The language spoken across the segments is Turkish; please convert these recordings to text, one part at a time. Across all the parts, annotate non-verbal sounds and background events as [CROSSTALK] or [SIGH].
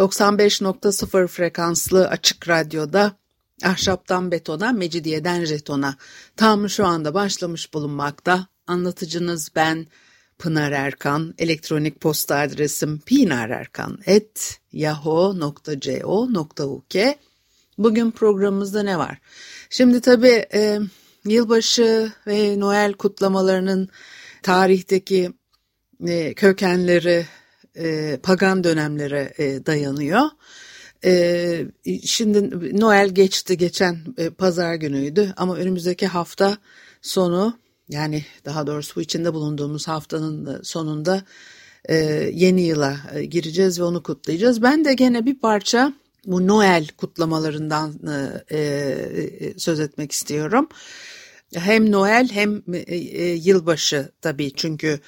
95.0 frekanslı açık radyoda ahşaptan betona, mecidiyeden jetona tam şu anda başlamış bulunmakta. Anlatıcınız ben Pınar Erkan. Elektronik posta adresim pinarerkan.yahoo.co.uk Bugün programımızda ne var? Şimdi tabii e, yılbaşı ve Noel kutlamalarının tarihteki e, kökenleri e, pagan dönemlere e, dayanıyor. E, şimdi Noel geçti geçen e, pazar günüydü ama önümüzdeki hafta sonu yani daha doğrusu bu içinde bulunduğumuz haftanın sonunda e, yeni yıla e, gireceğiz ve onu kutlayacağız. Ben de gene bir parça bu Noel kutlamalarından e, e, söz etmek istiyorum. Hem Noel hem e, e, yılbaşı tabii çünkü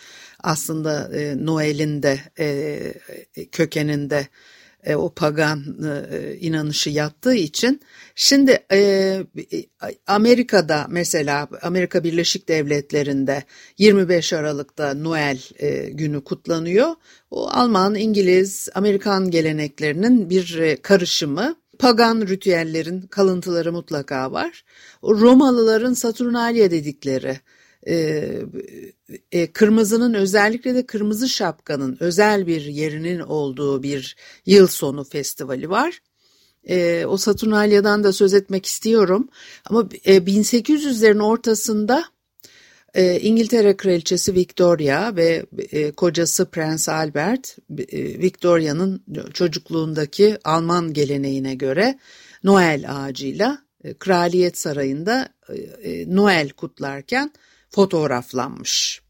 aslında e, Noel'in de e, kökeninde e, o pagan e, inanışı yattığı için şimdi e, Amerika'da mesela Amerika Birleşik Devletleri'nde 25 Aralık'ta Noel e, günü kutlanıyor. O Alman, İngiliz, Amerikan geleneklerinin bir e, karışımı. Pagan ritüellerin kalıntıları mutlaka var. O Romalıların Saturnalia dedikleri e, e, kırmızının özellikle de kırmızı şapkanın özel bir yerinin olduğu bir yıl sonu festivali var. E, o Saturnalia'dan da söz etmek istiyorum ama e, 1800'lerin ortasında e, İngiltere Kraliçesi Victoria ve e, kocası Prens Albert, e, Victoria'nın çocukluğundaki Alman geleneğine göre Noel ağacıyla e, Kraliyet Sarayı'nda e, e Noel kutlarken fotoğraflanmış.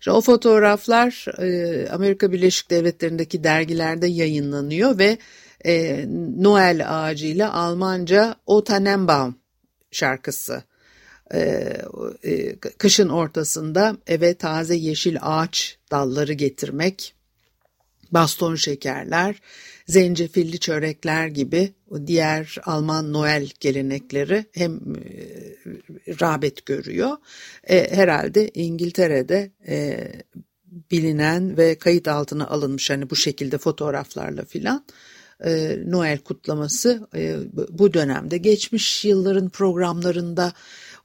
İşte o fotoğraflar e, Amerika Birleşik Devletleri'ndeki dergilerde yayınlanıyor ve e, Noel ağacıyla Almanca O Tannenbaum şarkısı. E, e, kışın ortasında eve taze yeşil ağaç dalları getirmek, baston şekerler, zencefilli çörekler gibi diğer Alman Noel gelenekleri hem e, rağbet görüyor. E, herhalde İngiltere'de e, bilinen ve kayıt altına alınmış hani bu şekilde fotoğraflarla filan e, Noel kutlaması e, bu dönemde geçmiş yılların programlarında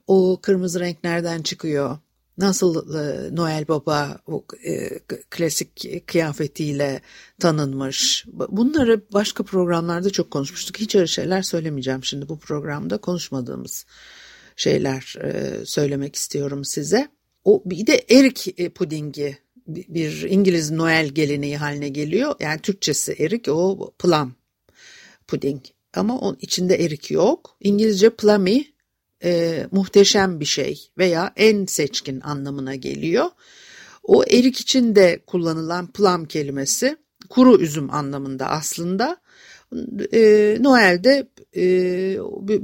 o kırmızı renk nereden çıkıyor? Nasıl e, Noel Baba o e, klasik kıyafetiyle tanınmış. Bunları başka programlarda çok konuşmuştuk. Hiç öyle şeyler söylemeyeceğim şimdi bu programda konuşmadığımız şeyler e, söylemek istiyorum size. O bir de erik pudingi bir İngiliz Noel geleneği haline geliyor. Yani Türkçesi erik o plum puding ama onun içinde erik yok. İngilizce plummy e, muhteşem bir şey veya en seçkin anlamına geliyor. O erik için de kullanılan plum kelimesi kuru üzüm anlamında aslında. E, Noel'de e,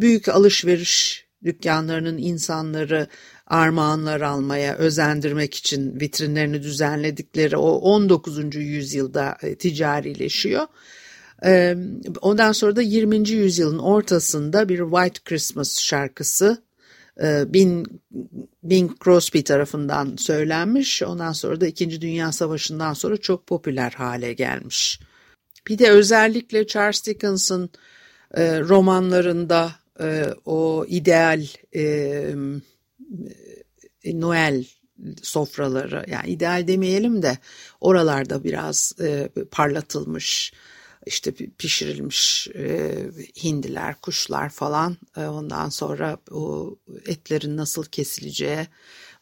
büyük alışveriş dükkanlarının insanları armağanlar almaya özendirmek için vitrinlerini düzenledikleri o 19. yüzyılda e, ticarileşiyor. Ondan sonra da 20. yüzyılın ortasında bir White Christmas şarkısı Bing, Bing Crosby tarafından söylenmiş. Ondan sonra da İkinci Dünya Savaşı'ndan sonra çok popüler hale gelmiş. Bir de özellikle Charles Dickens'ın romanlarında o ideal Noel sofraları yani ideal demeyelim de oralarda biraz parlatılmış işte pişirilmiş e, hindiler, kuşlar falan. E, ondan sonra o etlerin nasıl kesileceği,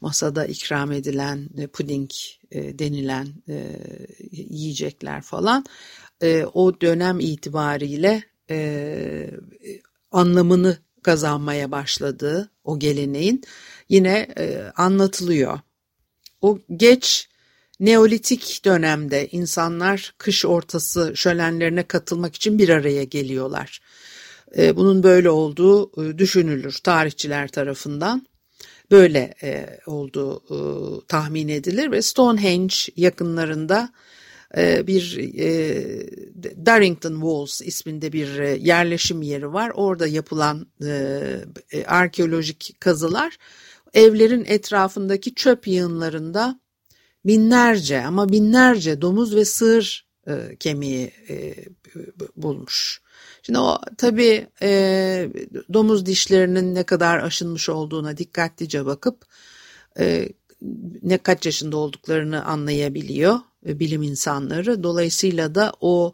masada ikram edilen e, puding e, denilen yiyecekler falan. O dönem itibariyle anlamını kazanmaya başladığı o geleneğin yine anlatılıyor. O geç Neolitik dönemde insanlar kış ortası şölenlerine katılmak için bir araya geliyorlar. E, bunun böyle olduğu e, düşünülür tarihçiler tarafından. Böyle e, olduğu tahmin edilir ve Stonehenge yakınlarında bir Darrington Walls isminde bir yerleşim yeri var. Orada yapılan arkeolojik kazılar evlerin etrafındaki çöp yığınlarında binlerce ama binlerce domuz ve sığır e, kemiği e, bulmuş. Şimdi o tabii e, domuz dişlerinin ne kadar aşınmış olduğuna dikkatlice bakıp e, ne kaç yaşında olduklarını anlayabiliyor e, bilim insanları. Dolayısıyla da o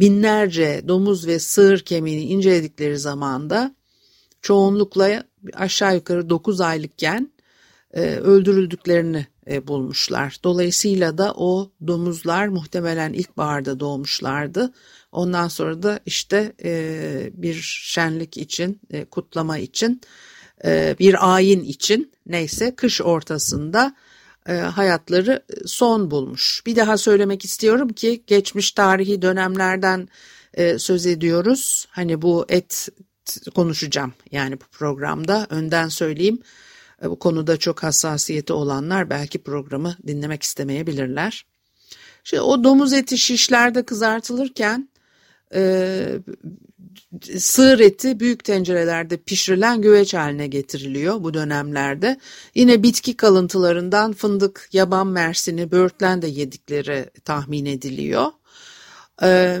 binlerce domuz ve sığır kemiğini inceledikleri zamanda çoğunlukla aşağı yukarı 9 aylıkken e, öldürüldüklerini e, bulmuşlar. Dolayısıyla da o domuzlar muhtemelen ilkbaharda doğmuşlardı. Ondan sonra da işte e, bir şenlik için, e, kutlama için, e, bir ayin için neyse kış ortasında e, hayatları son bulmuş. Bir daha söylemek istiyorum ki geçmiş tarihi dönemlerden e, söz ediyoruz. Hani bu et konuşacağım yani bu programda önden söyleyeyim. E, bu konuda çok hassasiyeti olanlar belki programı dinlemek istemeyebilirler. Şimdi o domuz eti şişlerde kızartılırken e, sığır eti büyük tencerelerde pişirilen güveç haline getiriliyor bu dönemlerde. Yine bitki kalıntılarından fındık, yaban mersini, böğürtlen de yedikleri tahmin ediliyor. E,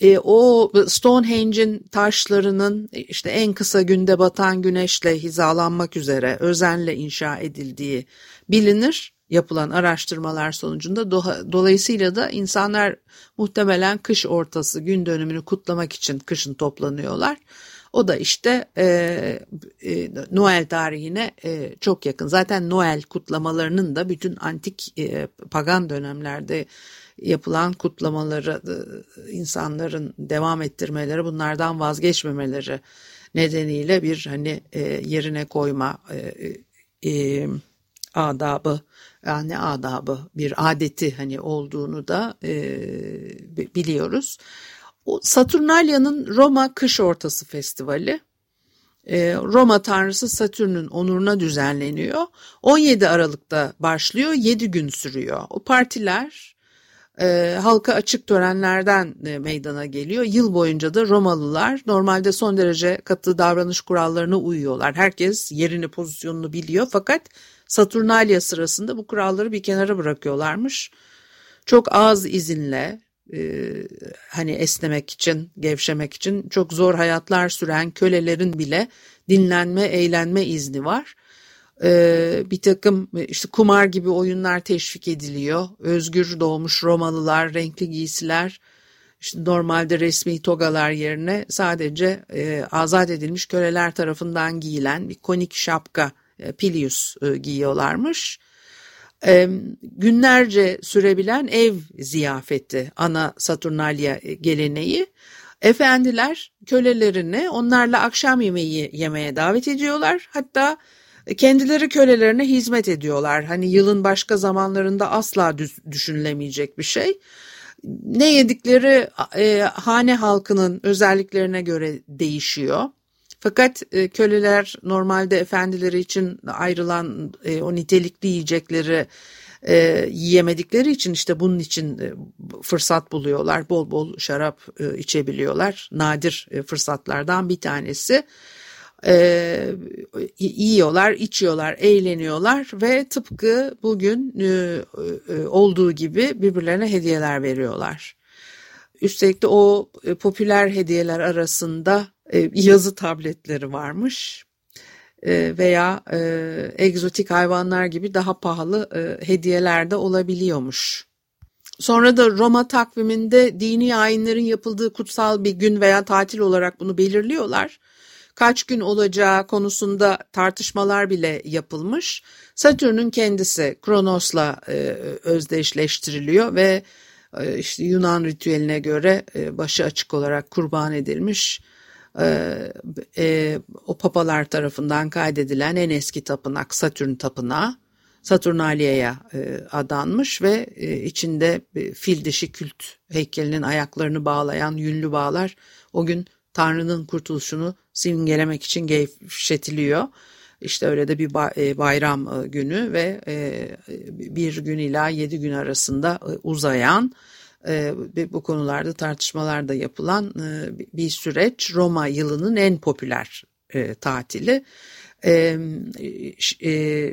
e, o Stonehenge'in taşlarının işte en kısa günde batan güneşle hizalanmak üzere özenle inşa edildiği bilinir yapılan araştırmalar sonucunda do dolayısıyla da insanlar muhtemelen kış ortası gün dönümünü kutlamak için kışın toplanıyorlar. O da işte e, e, Noel tarihine e, çok yakın. Zaten Noel kutlamalarının da bütün antik e, pagan dönemlerde yapılan kutlamaları e, insanların devam ettirmeleri bunlardan vazgeçmemeleri nedeniyle bir hani e, yerine koyma e, e, adabı yani adabı bir adeti hani olduğunu da e, biliyoruz. Saturnalia'nın Roma Kış Ortası Festivali e, Roma tanrısı Satürn'ün onuruna düzenleniyor. 17 Aralık'ta başlıyor, 7 gün sürüyor. O partiler e, halka açık törenlerden e, meydana geliyor. Yıl boyunca da Romalılar normalde son derece katı davranış kurallarına uyuyorlar. Herkes yerini pozisyonunu biliyor fakat Saturnalia sırasında bu kuralları bir kenara bırakıyorlarmış. Çok az izinle e, hani esnemek için, gevşemek için çok zor hayatlar süren kölelerin bile dinlenme, eğlenme izni var e, bir takım işte kumar gibi oyunlar teşvik ediliyor. Özgür doğmuş Romalılar, renkli giysiler, işte normalde resmi togalar yerine sadece e, azat edilmiş köleler tarafından giyilen bir konik şapka e, pilius e, giyiyorlarmış. E, günlerce sürebilen ev ziyafeti ana Saturnalia geleneği. Efendiler kölelerini onlarla akşam yemeği yemeye davet ediyorlar. Hatta Kendileri kölelerine hizmet ediyorlar. Hani yılın başka zamanlarında asla düşünülemeyecek bir şey. Ne yedikleri e, hane halkının özelliklerine göre değişiyor. Fakat e, köleler normalde efendileri için ayrılan e, o nitelikli yiyecekleri e, yiyemedikleri için işte bunun için e, fırsat buluyorlar. Bol bol şarap e, içebiliyorlar. Nadir e, fırsatlardan bir tanesi e, yiyorlar, içiyorlar, eğleniyorlar ve tıpkı bugün e, e, olduğu gibi birbirlerine hediyeler veriyorlar. Üstelik de o e, popüler hediyeler arasında e, yazı tabletleri varmış e, veya e, egzotik hayvanlar gibi daha pahalı e, hediyeler de olabiliyormuş. Sonra da Roma takviminde dini ayinlerin yapıldığı kutsal bir gün veya tatil olarak bunu belirliyorlar kaç gün olacağı konusunda tartışmalar bile yapılmış. Satürn'ün kendisi Kronos'la e, özdeşleştiriliyor ve e, işte Yunan ritüeline göre e, başı açık olarak kurban edilmiş. E, e, o papalar tarafından kaydedilen en eski tapınak Satürn tapınağı. Saturnalia'ya e, adanmış ve e, içinde e, fil dişi kült heykelinin ayaklarını bağlayan yünlü bağlar o gün Tanrı'nın kurtuluşunu simgelemek için gevşetiliyor. İşte öyle de bir e, bayram e, günü ve e, bir gün ila yedi gün arasında uzayan bu konularda tartışmalar da yapılan bir süreç Roma yılının en popüler tatili.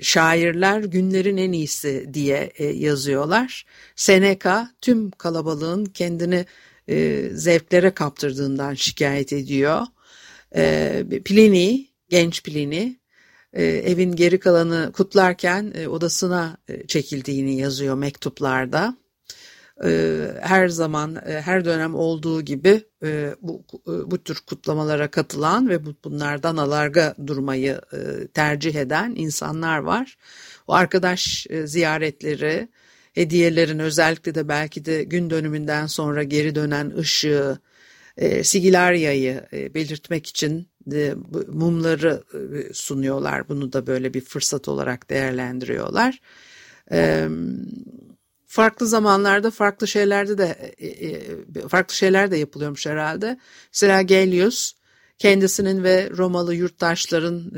Şairler günlerin en iyisi diye yazıyorlar. Seneca tüm kalabalığın kendini zevklere kaptırdığından şikayet ediyor. Pliny, genç Pliny e, evin geri kalanı kutlarken e, odasına e, çekildiğini yazıyor mektuplarda. Her zaman, her dönem olduğu gibi bu, bu tür kutlamalara katılan ve bunlardan alarga durmayı tercih eden insanlar var. O arkadaş ziyaretleri, hediyelerin özellikle de belki de gün dönümünden sonra geri dönen ışığı, Sigilarya'yı belirtmek için mumları e, sunuyorlar. Bunu da böyle bir fırsat olarak değerlendiriyorlar. Farklı zamanlarda farklı şeylerde de e, e, farklı şeyler de yapılıyormuş herhalde. Mesela Gellius kendisinin ve Romalı yurttaşların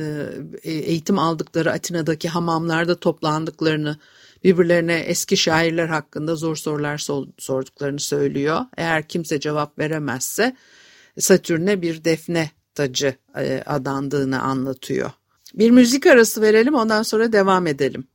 eğitim aldıkları Atina'daki hamamlarda toplandıklarını, birbirlerine eski şairler hakkında zor sorular sorduklarını söylüyor. Eğer kimse cevap veremezse Satürn'e bir defne tacı e, adandığını anlatıyor. Bir müzik arası verelim ondan sonra devam edelim.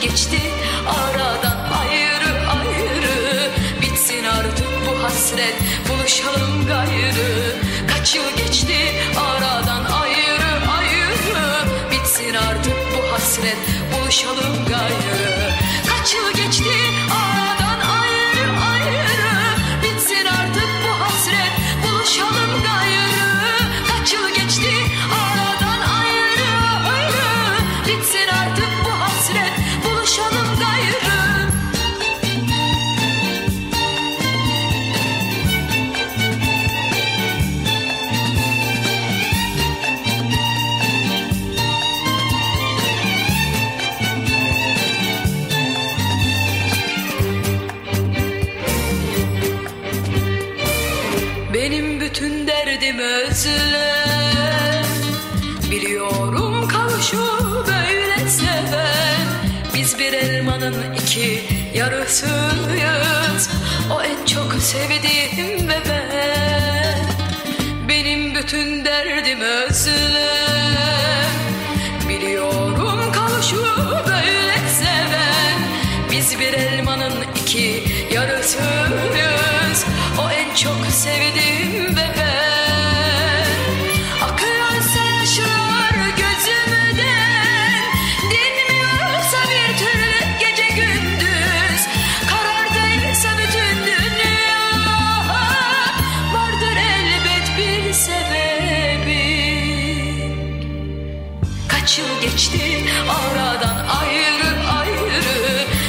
Geçti. Aradan ayrı ayrı Bitsin artık bu hasret. Buluşalım gayrı. Kaç yıl geçti? Aradan ayrı ayrı Bitsin artık bu hasret. Buluşalım gayrı. Kaç yıl geçti? aradan özlem Biliyorum kavuşu böyle seven Biz bir elmanın iki yarısıyız. O en çok sevdiğim ve ben Benim bütün derdim özlem Biliyorum kavuşu böyle seven Biz bir elmanın iki yarısıyız Kaç yıl geçti. Aradan ayrı ayrı.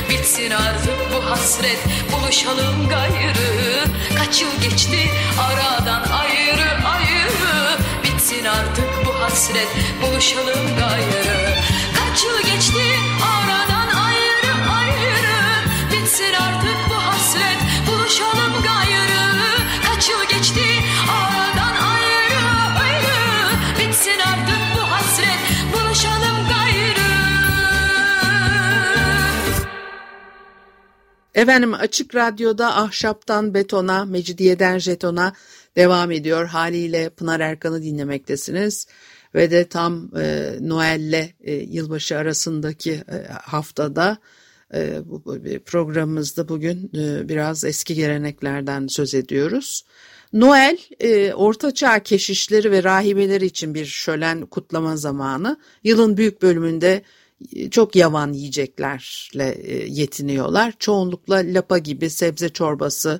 Bitsin artık bu hasret buluşalım gayrı. Kaç yıl geçti? Aradan ayrı ayrı. Bitsin artık bu hasret buluşalım gayrı. Kaç yıl geçti? Aradan ayrı ayrı. Bitsin artık bu hasret Efendim Açık Radyo'da ahşaptan betona, mecidiyeden jetona devam ediyor. Haliyle Pınar Erkan'ı dinlemektesiniz. Ve de tam e, Noel'le e, yılbaşı arasındaki e, haftada e, bu, bu programımızda bugün e, biraz eski geleneklerden söz ediyoruz. Noel, e, ortaçağ keşişleri ve rahibeleri için bir şölen kutlama zamanı. Yılın büyük bölümünde çok yavan yiyeceklerle e, yetiniyorlar. Çoğunlukla lapa gibi sebze çorbası,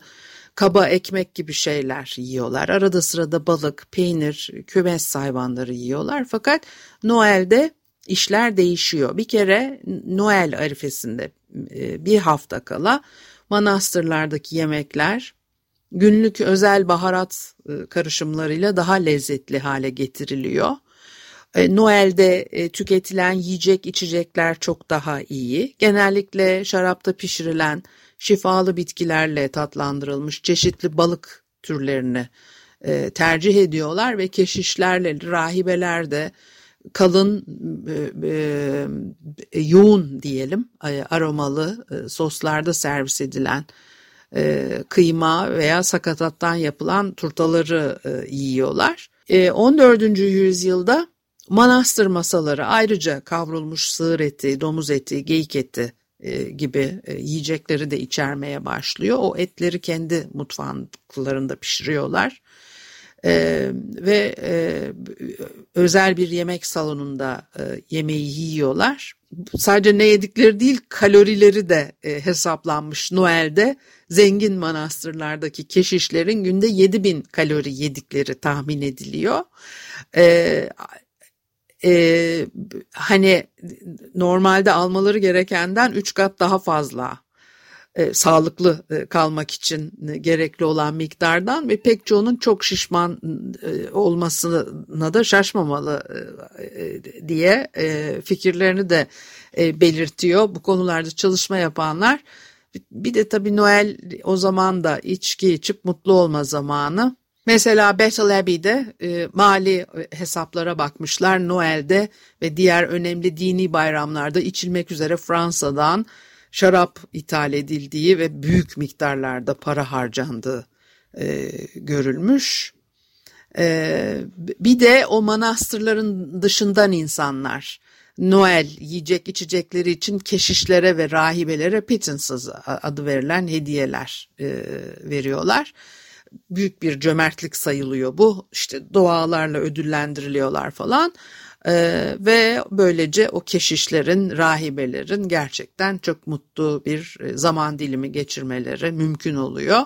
kaba ekmek gibi şeyler yiyorlar. Arada sırada balık, peynir, kümes hayvanları yiyorlar. Fakat Noel'de işler değişiyor. Bir kere Noel arifesinde e, bir hafta kala manastırlardaki yemekler günlük özel baharat e, karışımlarıyla daha lezzetli hale getiriliyor. E, Noel'de tüketilen yiyecek içecekler çok daha iyi. Genellikle şarapta pişirilen şifalı bitkilerle tatlandırılmış çeşitli balık türlerini tercih ediyorlar ve keşişlerle rahibeler de kalın e, e, yoğun diyelim e, aromalı e, soslarda servis edilen e, kıyma veya sakatattan yapılan turtaları e, yiyorlar. E, 14. yüzyılda manastır masaları ayrıca kavrulmuş sığır eti, domuz eti, geyik eti e, gibi e, yiyecekleri de içermeye başlıyor. O etleri kendi mutfaklarında pişiriyorlar e, ve e, özel bir yemek salonunda e, yemeği yiyorlar. Sadece ne yedikleri değil kalorileri de e, hesaplanmış Noel'de zengin manastırlardaki keşişlerin günde 7000 kalori yedikleri tahmin ediliyor. E, e, hani normalde almaları gerekenden 3 kat daha fazla e, sağlıklı e, kalmak için gerekli olan miktardan ve pek çoğunun çok şişman e, olmasına da şaşmamalı e, diye e, fikirlerini de e, belirtiyor. Bu konularda çalışma yapanlar. Bir de tabii Noel o zaman da içki içip mutlu olma zamanı. Mesela Battle Abbey'de e, mali hesaplara bakmışlar Noel'de ve diğer önemli dini bayramlarda içilmek üzere Fransa'dan şarap ithal edildiği ve büyük miktarlarda para harcandığı e, görülmüş. E, bir de o manastırların dışından insanlar Noel yiyecek içecekleri için keşişlere ve rahibelere pittenses adı verilen hediyeler e, veriyorlar. Büyük bir cömertlik sayılıyor bu. İşte dualarla ödüllendiriliyorlar falan. Ee, ve böylece o keşişlerin, rahibelerin gerçekten çok mutlu bir e, zaman dilimi geçirmeleri mümkün oluyor.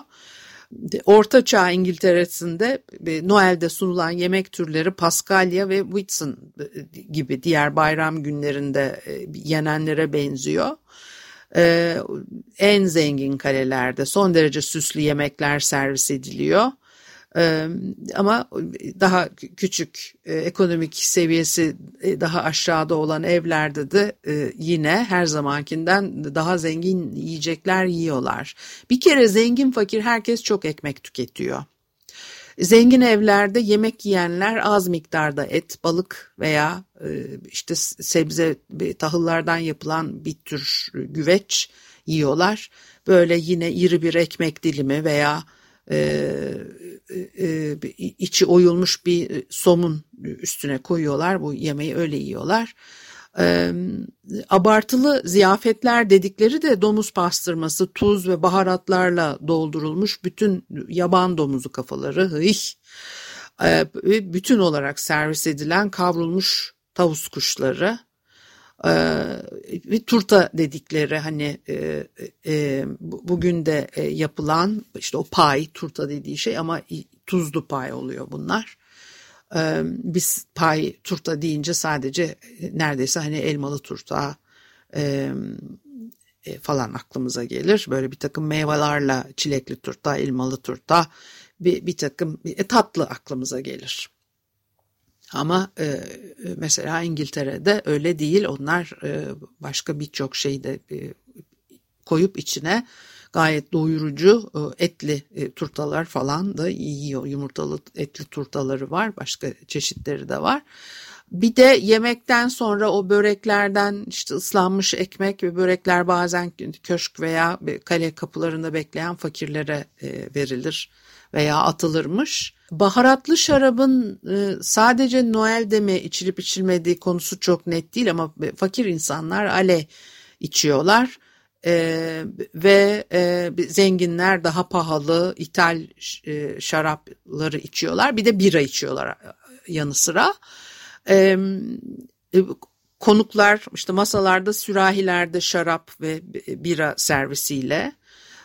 Orta Çağ İngiltere'sinde e, Noel'de sunulan yemek türleri Paskalya ve Whitsun e, gibi diğer bayram günlerinde yenenlere benziyor. Ee, en zengin kalelerde son derece süslü yemekler servis ediliyor ama daha küçük ekonomik seviyesi daha aşağıda olan evlerde de yine her zamankinden daha zengin yiyecekler yiyorlar. Bir kere zengin fakir herkes çok ekmek tüketiyor. Zengin evlerde yemek yiyenler az miktarda et, balık veya işte sebze, tahıllardan yapılan bir tür güveç yiyorlar. Böyle yine iri bir ekmek dilimi veya e, e, içi oyulmuş bir somun üstüne koyuyorlar. Bu yemeği öyle yiyorlar. E, abartılı ziyafetler dedikleri de domuz pastırması, tuz ve baharatlarla doldurulmuş bütün yaban domuzu kafaları. Hıh. E, bütün olarak servis edilen kavrulmuş tavus kuşları bir turta dedikleri hani e, e, bugün de yapılan işte o pay turta dediği şey ama tuzlu pay oluyor bunlar. E, biz pay turta deyince sadece neredeyse hani elmalı turta e, e, falan aklımıza gelir. Böyle bir takım meyvelerle çilekli turta, elmalı turta bir, bir takım e, tatlı aklımıza gelir. Ama e, mesela İngiltere'de öyle değil. Onlar e, başka birçok şeyi de e, koyup içine gayet doyurucu e, etli e, turtalar falan da yiyor. Yumurtalı etli turtaları var. Başka çeşitleri de var. Bir de yemekten sonra o böreklerden işte ıslanmış ekmek ve börekler bazen köşk veya kale kapılarında bekleyen fakirlere e, verilir veya atılırmış. Baharatlı şarabın sadece Noel'de mi içilip içilmediği konusu çok net değil ama fakir insanlar ale içiyorlar. Ee, ve e, zenginler daha pahalı ithal e, şarapları içiyorlar bir de bira içiyorlar e, yanı sıra e, konuklar işte masalarda sürahilerde şarap ve bira servisiyle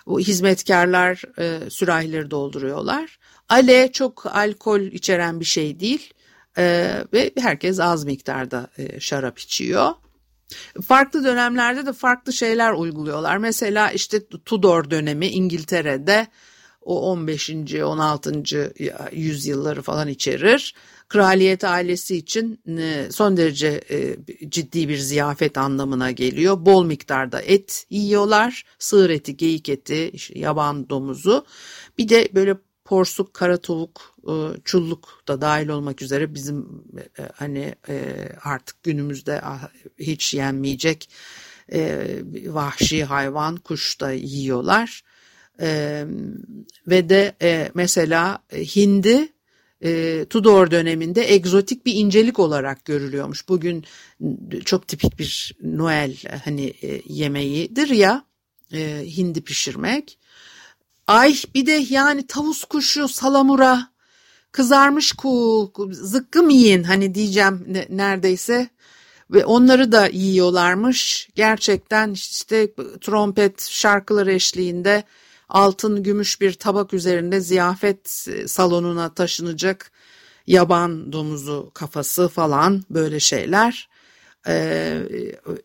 o hizmetkarlar e, sürahileri dolduruyorlar. Ale çok alkol içeren bir şey değil e, ve herkes az miktarda e, şarap içiyor. Farklı dönemlerde de farklı şeyler uyguluyorlar. Mesela işte Tudor dönemi İngiltere'de o 15. 16. yüzyılları falan içerir. Kraliyet ailesi için e, son derece e, ciddi bir ziyafet anlamına geliyor. Bol miktarda et yiyorlar. Sığır eti, geyik eti, yaban domuzu. Bir de böyle porsuk, kara tavuk, çulluk da dahil olmak üzere bizim hani artık günümüzde hiç yenmeyecek vahşi hayvan, kuş da yiyorlar. Ve de mesela hindi e, Tudor döneminde egzotik bir incelik olarak görülüyormuş. Bugün çok tipik bir Noel hani e, yemeğidir ya e, hindi pişirmek. Ay bir de yani tavus kuşu, salamura, kızarmış ku, zıkkım yiyin hani diyeceğim ne, neredeyse. Ve onları da yiyorlarmış. Gerçekten işte trompet şarkıları eşliğinde altın gümüş bir tabak üzerinde ziyafet e, salonuna taşınacak yaban domuzu kafası falan böyle şeyler ee,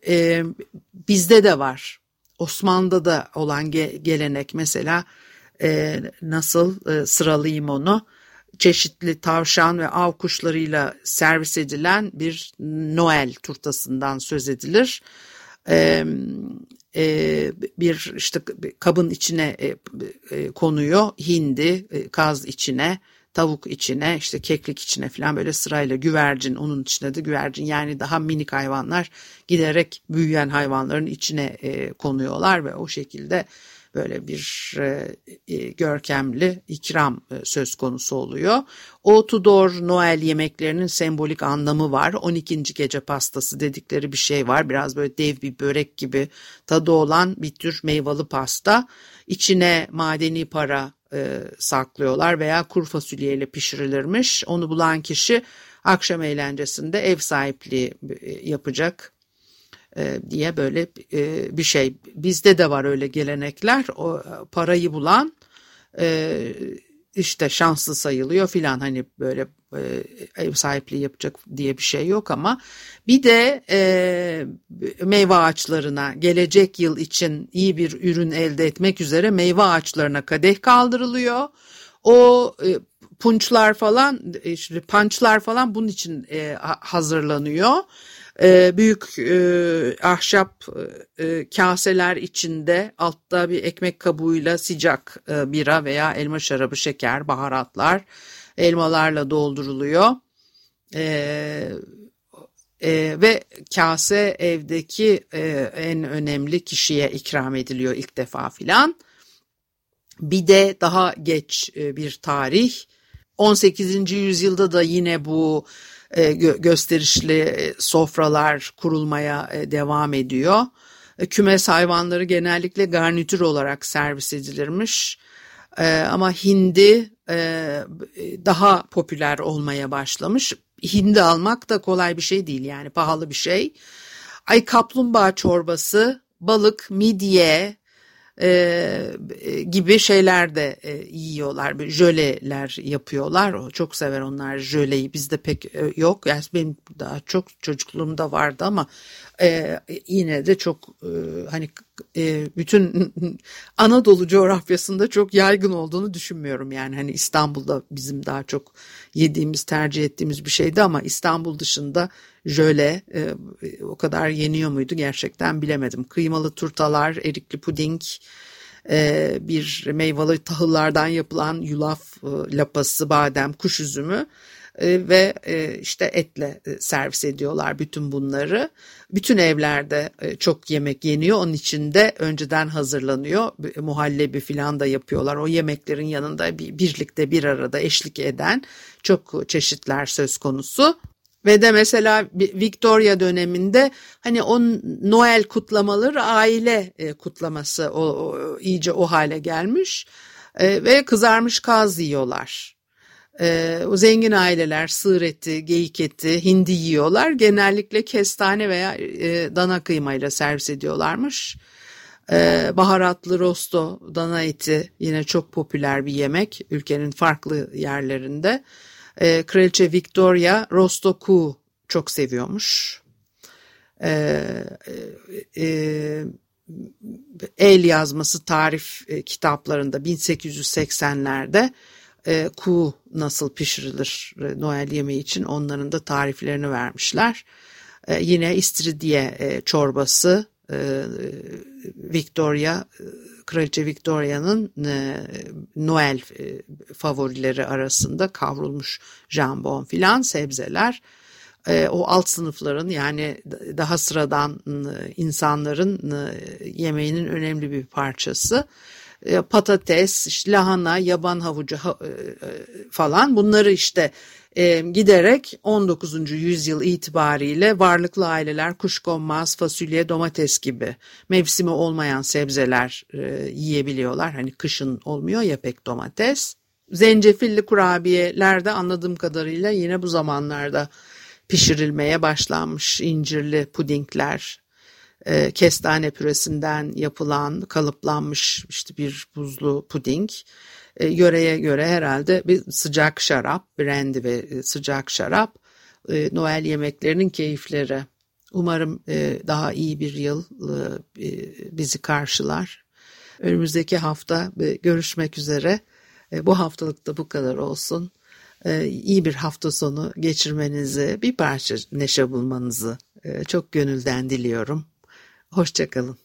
e, bizde de var. Osmanlı'da da olan ge gelenek mesela e, nasıl e, sıralayayım onu çeşitli tavşan ve av kuşlarıyla servis edilen bir Noel turtasından söz edilir. Ee, e, bir işte kabın içine e, e, konuyor hindi kaz içine tavuk içine işte keklik içine falan böyle sırayla güvercin onun içine de güvercin yani daha minik hayvanlar giderek büyüyen hayvanların içine konuyorlar ve o şekilde böyle bir e, e, görkemli ikram e, söz konusu oluyor. O Tudor Noel yemeklerinin sembolik anlamı var. 12. gece pastası dedikleri bir şey var. Biraz böyle dev bir börek gibi tadı olan bir tür meyveli pasta. İçine madeni para e, saklıyorlar veya kuru fasulyeyle pişirilirmiş. Onu bulan kişi akşam eğlencesinde ev sahipliği e, yapacak e, diye böyle e, bir şey. Bizde de var öyle gelenekler. O parayı bulan e, işte şanslı sayılıyor filan hani böyle ev sahipliği yapacak diye bir şey yok ama bir de e, meyve ağaçlarına gelecek yıl için iyi bir ürün elde etmek üzere meyve ağaçlarına kadeh kaldırılıyor. O punçlar falan işte punçlar falan bunun için hazırlanıyor e, büyük e, ahşap e, kaseler içinde altta bir ekmek kabuğuyla sıcak e, bira veya elma şarabı, şeker, baharatlar elmalarla dolduruluyor. E, e, ve kase evdeki e, en önemli kişiye ikram ediliyor ilk defa filan. Bir de daha geç e, bir tarih 18. yüzyılda da yine bu e, gösterişli e, sofralar kurulmaya e, devam ediyor. Kümes hayvanları genellikle garnitür olarak servis edilirmiş. Ama hindi daha popüler olmaya başlamış. Hindi almak da kolay bir şey değil yani pahalı bir şey. Ay kaplumbağa çorbası, balık, midye, e, gibi şeyler de e, yiyorlar. Böyle jöleler yapıyorlar. Çok sever onlar jöleyi. Bizde pek e, yok. Yani benim daha çok çocukluğumda vardı ama e, yine de çok e, hani e, bütün [LAUGHS] Anadolu coğrafyasında çok yaygın olduğunu düşünmüyorum. Yani hani İstanbul'da bizim daha çok yediğimiz, tercih ettiğimiz bir şeydi ama İstanbul dışında jöle e, o kadar yeniyor muydu gerçekten bilemedim. Kıymalı turtalar, erikli puding, e, bir meyveli tahıllardan yapılan yulaf e, lapası, badem, kuş üzümü e, ve e, işte etle e, servis ediyorlar bütün bunları. Bütün evlerde e, çok yemek yeniyor. Onun için de önceden hazırlanıyor. Muhallebi falan da yapıyorlar. O yemeklerin yanında bir, birlikte bir arada eşlik eden çok çeşitler söz konusu. Ve de mesela Victoria döneminde hani o Noel kutlamaları aile e, kutlaması o, o iyice o hale gelmiş e, ve kızarmış kaz yiyorlar. E, o zengin aileler sığır eti, geyik eti, hindi yiyorlar. Genellikle kestane veya e, dana kıymayla servis ediyorlarmış. E, baharatlı rosto dana eti yine çok popüler bir yemek ülkenin farklı yerlerinde. E, Kraliçe Victoria rosto ku çok seviyormuş. E, e, el yazması tarif e, kitaplarında 1880'lerde e, kuğu nasıl pişirilir e, Noel yemeği için onların da tariflerini vermişler. E, yine istiridye e, çorbası e, Victoria e, Kraliçe Victoria'nın e, Noel e, favorileri arasında kavrulmuş jambon filan sebzeler e, o alt sınıfların yani daha sıradan e, insanların e, yemeğinin önemli bir parçası. Patates, işte lahana, yaban havucu falan bunları işte giderek 19. yüzyıl itibariyle varlıklı aileler kuşkonmaz, fasulye, domates gibi mevsimi olmayan sebzeler yiyebiliyorlar. Hani kışın olmuyor ya pek domates. Zencefilli kurabiyeler de anladığım kadarıyla yine bu zamanlarda pişirilmeye başlanmış incirli pudingler, e, kestane püresinden yapılan kalıplanmış işte bir buzlu puding. E, yöreye göre herhalde bir sıcak şarap, brandy ve e, sıcak şarap e, Noel yemeklerinin keyifleri. Umarım daha iyi bir yıl bizi karşılar. Önümüzdeki hafta görüşmek üzere. Bu haftalık da bu kadar olsun. E, iyi bir hafta sonu geçirmenizi, bir parça neşe bulmanızı çok gönülden diliyorum. Hoşçakalın.